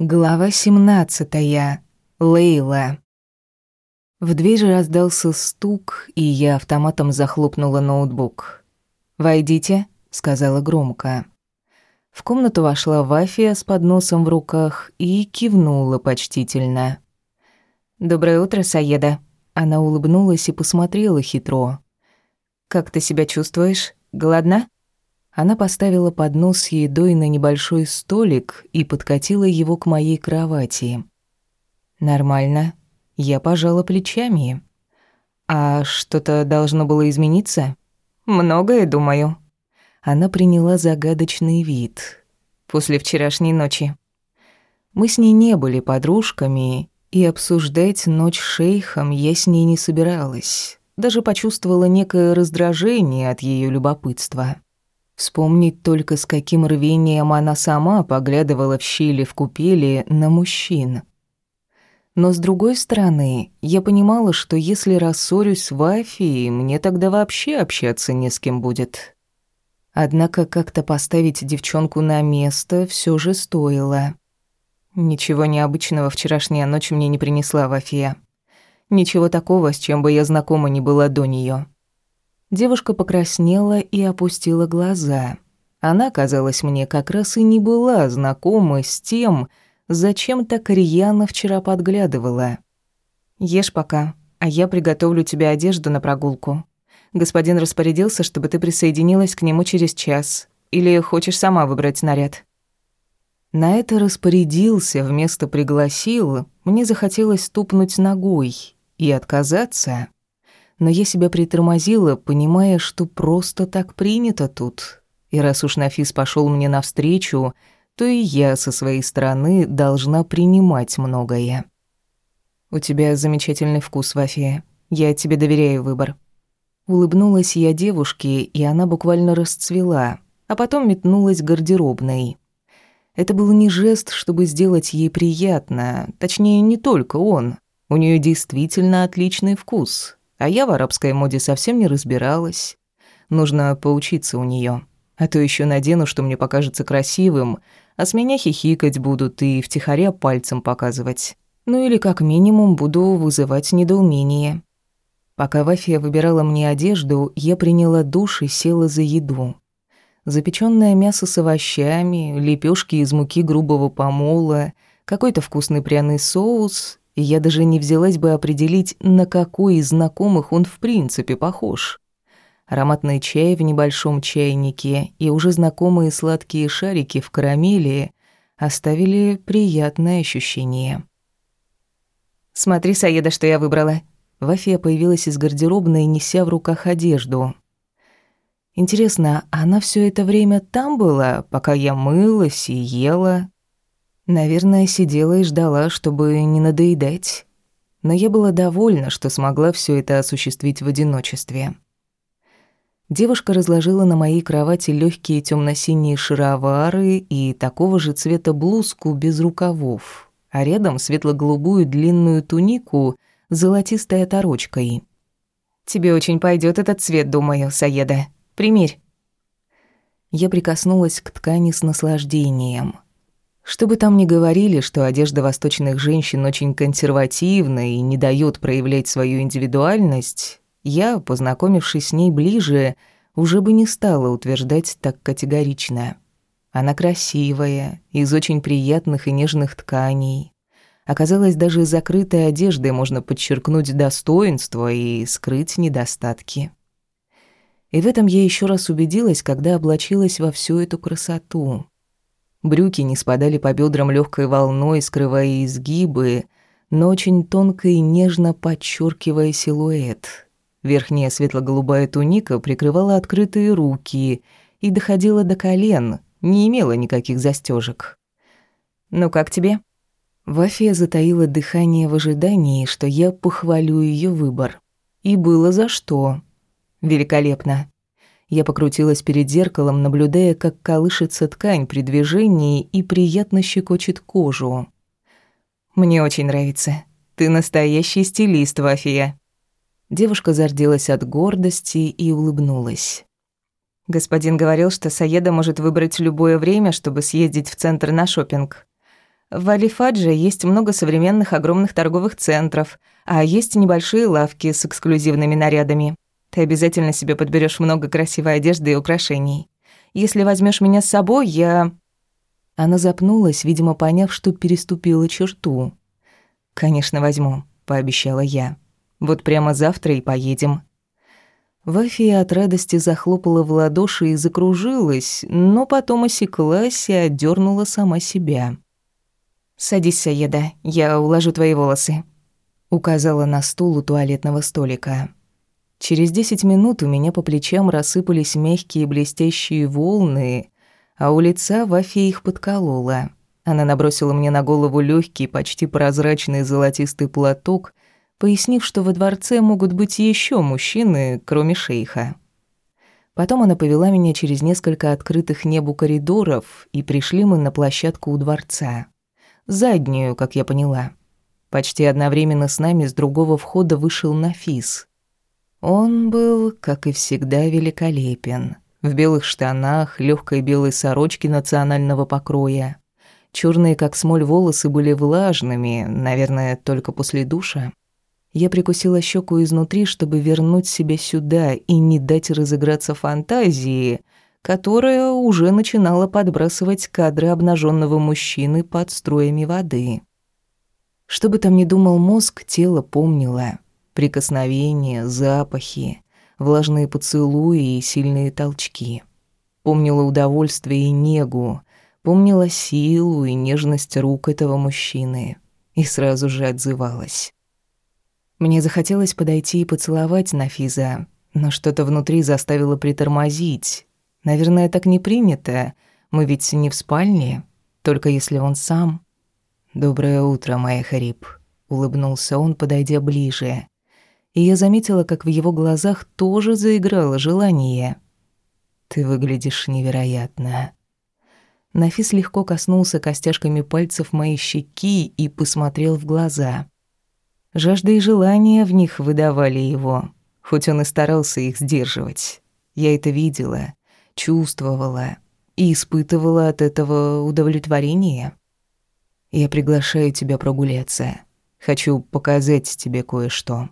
Глава 17. Лейла. В дверь раздался стук, и я автоматом захлопнула ноутбук. «Войдите», — сказала громко. В комнату вошла Вафия с подносом в руках и кивнула почтительно. «Доброе утро, Саеда». Она улыбнулась и посмотрела хитро. «Как ты себя чувствуешь? Голодна?» Она поставила поднос с едой на небольшой столик и подкатила его к моей кровати. «Нормально». Я пожала плечами. «А что-то должно было измениться?» «Многое, думаю». Она приняла загадочный вид. После вчерашней ночи. Мы с ней не были подружками, и обсуждать ночь шейхом я с ней не собиралась. Даже почувствовала некое раздражение от ее любопытства. Вспомнить только, с каким рвением она сама поглядывала в щели в купели на мужчин. Но с другой стороны, я понимала, что если рассорюсь с Вафией, мне тогда вообще общаться не с кем будет. Однако как-то поставить девчонку на место все же стоило. Ничего необычного вчерашняя ночь мне не принесла Вафия. Ничего такого, с чем бы я знакома не была до нее. Девушка покраснела и опустила глаза. Она, казалось мне, как раз и не была знакома с тем, зачем так рьяно вчера подглядывала. «Ешь пока, а я приготовлю тебе одежду на прогулку. Господин распорядился, чтобы ты присоединилась к нему через час. Или хочешь сама выбрать наряд?» На это распорядился, вместо пригласил, мне захотелось тупнуть ногой и отказаться но я себя притормозила, понимая, что просто так принято тут. И раз уж Нафис пошел мне навстречу, то и я со своей стороны должна принимать многое. «У тебя замечательный вкус, Вафия. Я тебе доверяю выбор». Улыбнулась я девушке, и она буквально расцвела, а потом метнулась гардеробной. Это был не жест, чтобы сделать ей приятно, точнее, не только он. У нее действительно отличный вкус, а я в арабской моде совсем не разбиралась. Нужно поучиться у нее, А то еще надену, что мне покажется красивым, а с меня хихикать будут и втихаря пальцем показывать. Ну или как минимум буду вызывать недоумение. Пока Вафия выбирала мне одежду, я приняла душ и села за еду. Запечённое мясо с овощами, лепёшки из муки грубого помола, какой-то вкусный пряный соус и я даже не взялась бы определить, на какой из знакомых он в принципе похож. Ароматный чай в небольшом чайнике и уже знакомые сладкие шарики в карамели оставили приятное ощущение. «Смотри, Саеда, что я выбрала». Вафия появилась из гардеробной, неся в руках одежду. Интересно, она все это время там была, пока я мылась и ела? Наверное, сидела и ждала, чтобы не надоедать. Но я была довольна, что смогла все это осуществить в одиночестве. Девушка разложила на моей кровати легкие темно-синие шаровары и такого же цвета блузку без рукавов, а рядом светло-голубую длинную тунику с золотистой оторочкой. «Тебе очень пойдет этот цвет, думаю, Саеда. Примерь». Я прикоснулась к ткани с наслаждением – что бы там ни говорили, что одежда восточных женщин очень консервативна и не дает проявлять свою индивидуальность, я, познакомившись с ней ближе, уже бы не стала утверждать так категорично. Она красивая, из очень приятных и нежных тканей. Оказалось, даже закрытой одеждой можно подчеркнуть достоинство и скрыть недостатки. И в этом я еще раз убедилась, когда облачилась во всю эту красоту. Брюки не спадали по бедрам легкой волной, скрывая изгибы, но очень тонко и нежно подчеркивая силуэт. Верхняя светло-голубая туника прикрывала открытые руки и доходила до колен, не имела никаких застежек. «Ну как тебе?» Вафия затаила дыхание в ожидании, что я похвалю ее выбор. И было за что. Великолепно. Я покрутилась перед зеркалом, наблюдая, как колышется ткань при движении и приятно щекочет кожу. «Мне очень нравится. Ты настоящий стилист, Вафия». Девушка зарделась от гордости и улыбнулась. Господин говорил, что Саеда может выбрать любое время, чтобы съездить в центр на шопинг. В Алифадже есть много современных огромных торговых центров, а есть небольшие лавки с эксклюзивными нарядами. Ты обязательно себе подберешь много красивой одежды и украшений. Если возьмешь меня с собой, я...» Она запнулась, видимо, поняв, что переступила черту. «Конечно, возьму», — пообещала я. «Вот прямо завтра и поедем». Вафия от радости захлопала в ладоши и закружилась, но потом осеклась и отдернула сама себя. «Садись, Саеда, я уложу твои волосы», — указала на стул у туалетного столика. Через десять минут у меня по плечам рассыпались мягкие блестящие волны, а у лица Вафия их подколола. Она набросила мне на голову легкий, почти прозрачный золотистый платок, пояснив, что во дворце могут быть еще мужчины, кроме шейха. Потом она повела меня через несколько открытых небу коридоров, и пришли мы на площадку у дворца. Заднюю, как я поняла. Почти одновременно с нами с другого входа вышел Нафис. Он был, как и всегда, великолепен. В белых штанах, легкой белой сорочке национального покроя. Черные, как смоль, волосы были влажными, наверное, только после душа. Я прикусила щеку изнутри, чтобы вернуть себя сюда и не дать разыграться фантазии, которая уже начинала подбрасывать кадры обнаженного мужчины под струями воды. Что бы там ни думал мозг, тело помнило. Прикосновения, запахи, влажные поцелуи и сильные толчки. Помнила удовольствие и негу, помнила силу и нежность рук этого мужчины и сразу же отзывалась. Мне захотелось подойти и поцеловать Нафиза, но что-то внутри заставило притормозить. Наверное, так не принято. Мы ведь не в спальне, только если он сам. «Доброе утро, моя Хариб», — улыбнулся он, подойдя ближе и я заметила, как в его глазах тоже заиграло желание. «Ты выглядишь невероятно». Нафис легко коснулся костяшками пальцев моей щеки и посмотрел в глаза. Жажда и желание в них выдавали его, хоть он и старался их сдерживать. Я это видела, чувствовала и испытывала от этого удовлетворение. «Я приглашаю тебя прогуляться. Хочу показать тебе кое-что».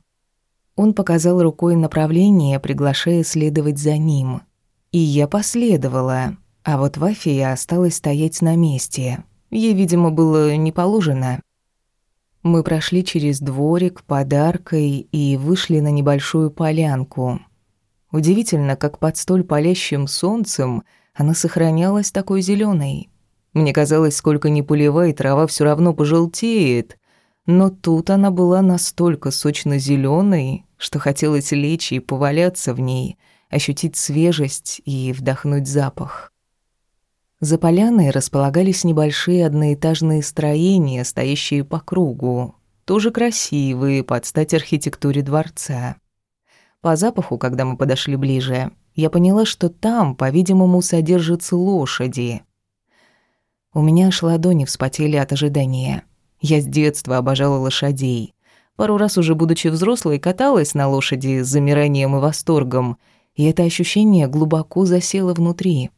Он показал рукой направление, приглашая следовать за ним. И я последовала, а вот Вафия осталась стоять на месте. Ей, видимо, было не положено. Мы прошли через дворик подаркой и вышли на небольшую полянку. Удивительно, как под столь палящим солнцем она сохранялась такой зеленой. Мне казалось, сколько ни поливай, трава все равно пожелтеет. Но тут она была настолько сочно зеленой, что хотелось лечь и поваляться в ней, ощутить свежесть и вдохнуть запах. За поляной располагались небольшие одноэтажные строения, стоящие по кругу, тоже красивые, под стать архитектуре дворца. По запаху, когда мы подошли ближе, я поняла, что там, по-видимому, содержатся лошади. У меня аж ладони вспотели от ожидания. Я с детства обожала лошадей. Пару раз уже будучи взрослой, каталась на лошади с замиранием и восторгом, и это ощущение глубоко засело внутри.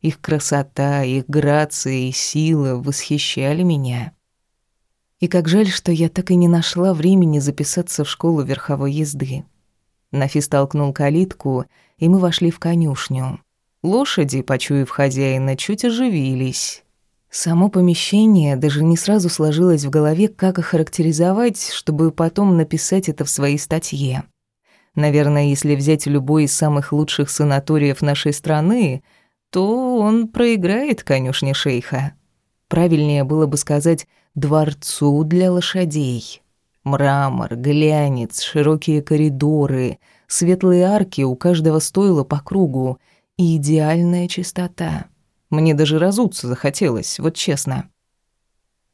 Их красота, их грация и сила восхищали меня. И как жаль, что я так и не нашла времени записаться в школу верховой езды. Нафис толкнул калитку, и мы вошли в конюшню. Лошади, почуяв хозяина, чуть оживились. Само помещение даже не сразу сложилось в голове, как охарактеризовать, чтобы потом написать это в своей статье. Наверное, если взять любой из самых лучших санаториев нашей страны, то он проиграет конюшне шейха. Правильнее было бы сказать «дворцу для лошадей». Мрамор, глянец, широкие коридоры, светлые арки у каждого стойла по кругу и идеальная чистота. Мне даже разуться захотелось, вот честно.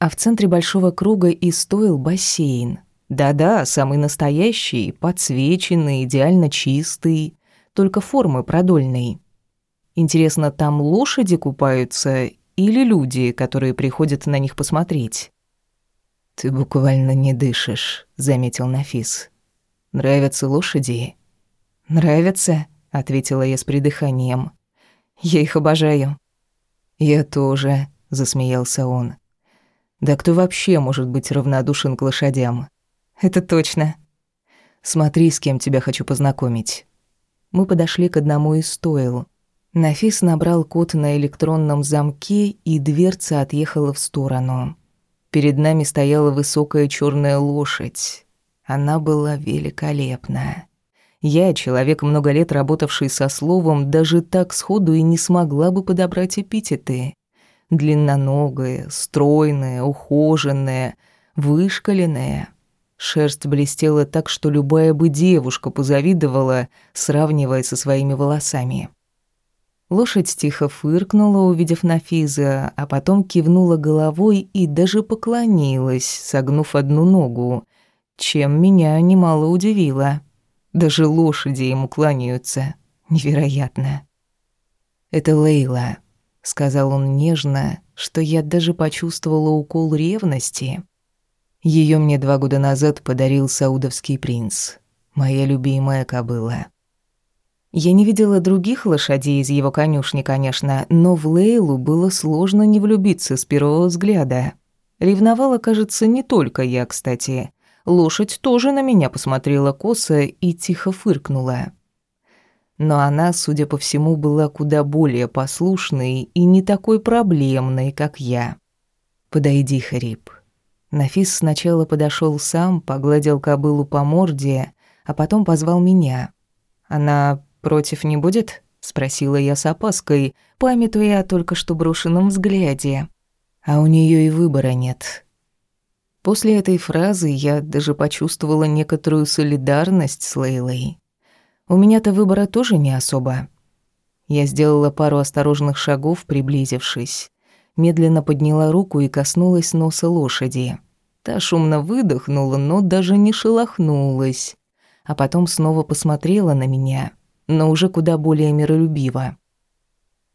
А в центре большого круга и стоил бассейн. Да-да, самый настоящий, подсвеченный, идеально чистый, только формы продольной. Интересно, там лошади купаются или люди, которые приходят на них посмотреть? «Ты буквально не дышишь», — заметил Нафис. «Нравятся лошади?» «Нравятся», — ответила я с придыханием. «Я их обожаю. «Я тоже», — засмеялся он. Да кто вообще может быть равнодушен к лошадям? Это точно. Смотри, с кем тебя хочу познакомить. Мы подошли к одному из стоил. Нафис набрал код на электронном замке, и дверца отъехала в сторону. Перед нами стояла высокая черная лошадь. Она была великолепна. Я, человек, много лет работавший со словом, даже так сходу и не смогла бы подобрать эпитеты. Длинноногая, стройная, ухоженная, вышкаленная. Шерсть блестела так, что любая бы девушка позавидовала, сравнивая со своими волосами. Лошадь тихо фыркнула, увидев Нафиза, а потом кивнула головой и даже поклонилась, согнув одну ногу, чем меня немало удивило. Даже лошади ему кланяются. Невероятно. «Это Лейла», — сказал он нежно, что я даже почувствовала укол ревности. Ее мне два года назад подарил саудовский принц, моя любимая кобыла. Я не видела других лошадей из его конюшни, конечно, но в Лейлу было сложно не влюбиться с первого взгляда. Ревновала, кажется, не только я, кстати. Лошадь тоже на меня посмотрела косо и тихо фыркнула. Но она, судя по всему, была куда более послушной и не такой проблемной, как я. «Подойди, Харип». Нафис сначала подошел сам, погладил кобылу по морде, а потом позвал меня. Она «Против не будет?» — спросила я с опаской, памятуя о только что брошенном взгляде. А у нее и выбора нет. После этой фразы я даже почувствовала некоторую солидарность с Лейлой. У меня-то выбора тоже не особо. Я сделала пару осторожных шагов, приблизившись. Медленно подняла руку и коснулась носа лошади. Та шумно выдохнула, но даже не шелохнулась. А потом снова посмотрела на меня но уже куда более миролюбиво.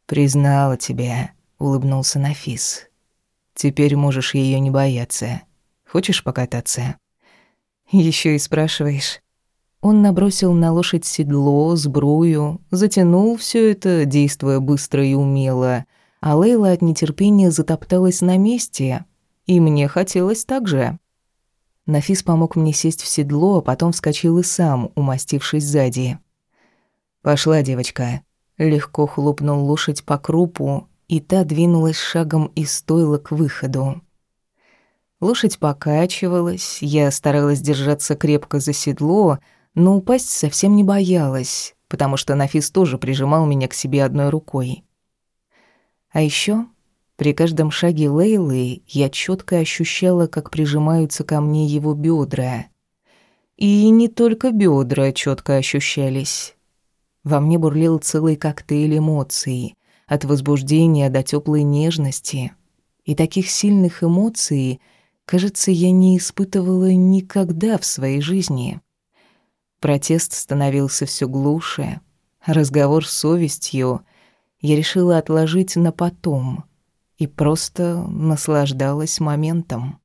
«Признала тебя», — улыбнулся Нафис. «Теперь можешь ее не бояться. Хочешь покататься?» Еще и спрашиваешь». Он набросил на лошадь седло, сбрую, затянул все это, действуя быстро и умело, а Лейла от нетерпения затопталась на месте, и мне хотелось так же. Нафис помог мне сесть в седло, а потом вскочил и сам, умастившись сзади. «Пошла, девочка». Легко хлопнул лошадь по крупу, и та двинулась шагом из стойла к выходу. Лошадь покачивалась, я старалась держаться крепко за седло, но упасть совсем не боялась, потому что Нафис тоже прижимал меня к себе одной рукой. А еще при каждом шаге Лейлы я четко ощущала, как прижимаются ко мне его бедра. И не только бедра четко ощущались. Во мне бурлил целый коктейль эмоций, от возбуждения до теплой нежности. И таких сильных эмоций, кажется, я не испытывала никогда в своей жизни. Протест становился все глуше. Разговор с совестью я решила отложить на потом и просто наслаждалась моментом.